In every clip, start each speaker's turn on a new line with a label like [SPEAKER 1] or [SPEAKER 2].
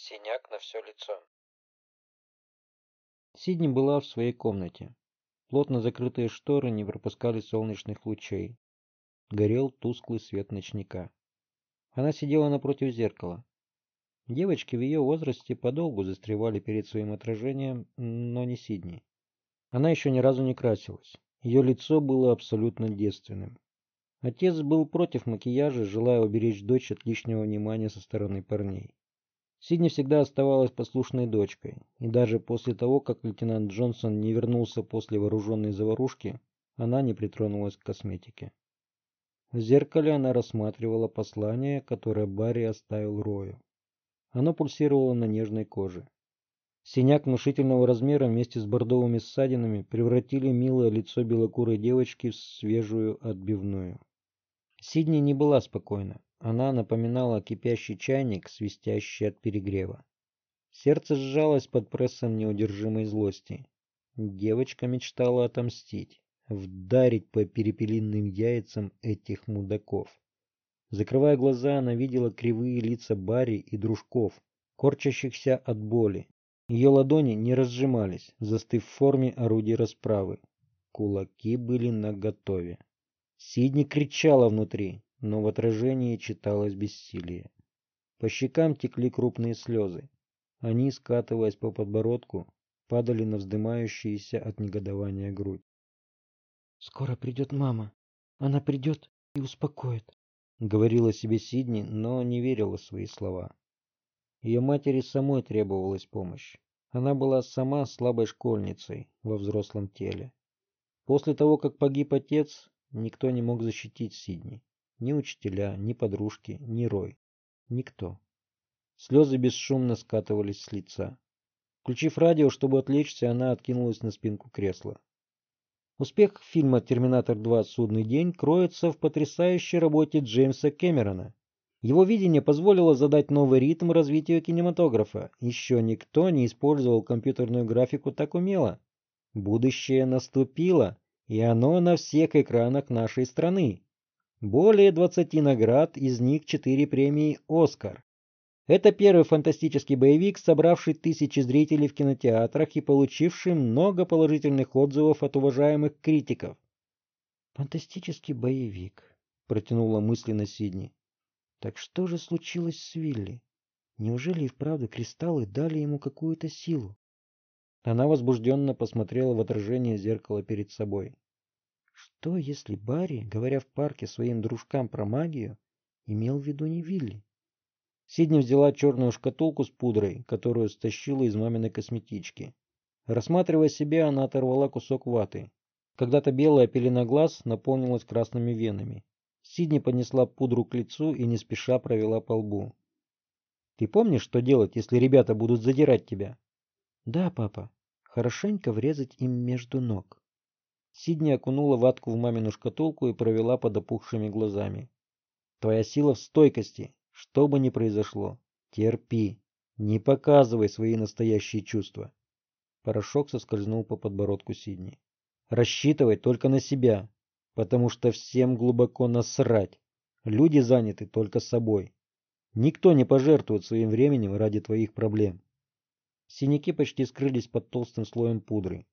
[SPEAKER 1] Синяк на все лицо.
[SPEAKER 2] Сидни была в своей комнате. Плотно закрытые шторы не пропускали солнечных лучей. Горел тусклый свет ночника. Она сидела напротив зеркала. Девочки в ее возрасте подолгу застревали перед своим отражением, но не Сидни. Она еще ни разу не красилась. Ее лицо было абсолютно девственным. Отец был против макияжа, желая уберечь дочь от лишнего внимания со стороны парней. Сидни всегда оставалась послушной дочкой, и даже после того, как лейтенант Джонсон не вернулся после вооруженной заварушки, она не притронулась к косметике. В зеркале она рассматривала послание, которое Барри оставил Рою. Оно пульсировало на нежной коже. Синяк внушительного размера вместе с бордовыми ссадинами превратили милое лицо белокурой девочки в свежую отбивную. Сидни не была спокойна. Она напоминала кипящий чайник, свистящий от перегрева. Сердце сжалось под прессом неудержимой злости. Девочка мечтала отомстить, вдарить по перепелиным яйцам этих мудаков. Закрывая глаза, она видела кривые лица Барри и дружков, корчащихся от боли. Ее ладони не разжимались, застыв в форме орудий расправы. Кулаки были наготове. Сидни кричала внутри, но в отражении читалось бессилие. По щекам текли крупные слезы. Они, скатываясь по подбородку, падали на вздымающуюся от негодования грудь. «Скоро придет мама. Она придет и успокоит», — говорила себе Сидни, но не верила в свои слова. Ее матери самой требовалась помощь. Она была сама слабой школьницей во взрослом теле. После того, как погиб отец, никто не мог защитить Сидни. Ни учителя, ни подружки, ни Рой. Никто. Слезы бесшумно скатывались с лица. Включив радио, чтобы отвлечься, она откинулась на спинку кресла. Успех фильма «Терминатор 2. Судный день» кроется в потрясающей работе Джеймса Кэмерона. Его видение позволило задать новый ритм развитию кинематографа. Еще никто не использовал компьютерную графику так умело. Будущее наступило, и оно на всех экранах нашей страны. Более 20 наград, из них 4 премии «Оскар». Это первый фантастический боевик, собравший тысячи зрителей в кинотеатрах и получивший много положительных отзывов от уважаемых критиков. «Фантастический боевик», — протянула мысленно Сидни. «Так что же случилось с Вилли? Неужели и вправду кристаллы дали ему какую-то силу?» Она возбужденно посмотрела в отражение зеркала перед собой. Что, если Барри, говоря в парке своим дружкам про магию, имел в виду не Вилли? Сидни взяла черную шкатулку с пудрой, которую стащила из маминой косметички. Рассматривая себя, она оторвала кусок ваты. Когда-то белая пелена глаз наполнилась красными венами. Сидни поднесла пудру к лицу и не спеша провела по лбу. «Ты помнишь, что делать, если ребята будут задирать тебя?» «Да, папа. Хорошенько врезать им между ног». Сидни окунула ватку в мамину шкатулку и провела под опухшими глазами. Твоя сила в стойкости. Что бы ни произошло, терпи. Не показывай свои настоящие чувства. Порошок соскользнул по подбородку Сидни. Рассчитывай только на себя, потому что всем глубоко насрать. Люди заняты только собой. Никто не пожертвует своим временем ради твоих проблем. Синяки почти скрылись под толстым слоем пудры.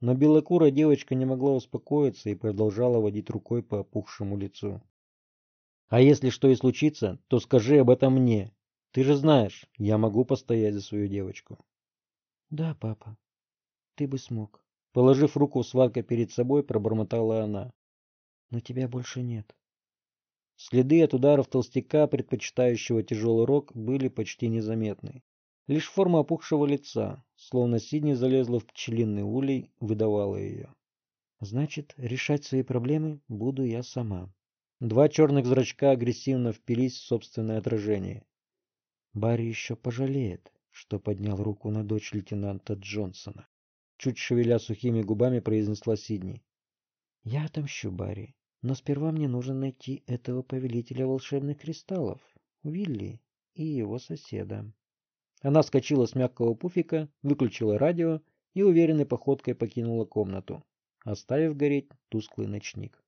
[SPEAKER 2] Но белокурая девочка не могла успокоиться и продолжала водить рукой по опухшему лицу. «А если что и случится, то скажи об этом мне. Ты же знаешь, я могу постоять за свою девочку». «Да, папа, ты бы смог». Положив руку в свалка перед собой, пробормотала она. «Но тебя больше нет». Следы от ударов толстяка, предпочитающего тяжелый рок, были почти незаметны. Лишь форма опухшего лица, словно Сидни залезла в пчелиный улей, выдавала ее. Значит, решать свои проблемы буду я сама. Два черных зрачка агрессивно впились в собственное отражение. Барри еще пожалеет, что поднял руку на дочь лейтенанта Джонсона. Чуть шевеля сухими губами произнесла Сидни. Я отомщу Барри, но сперва мне нужно найти этого повелителя волшебных кристаллов, Вилли и его соседа. Она вскочила с мягкого пуфика, выключила радио и уверенной походкой покинула комнату, оставив гореть тусклый ночник.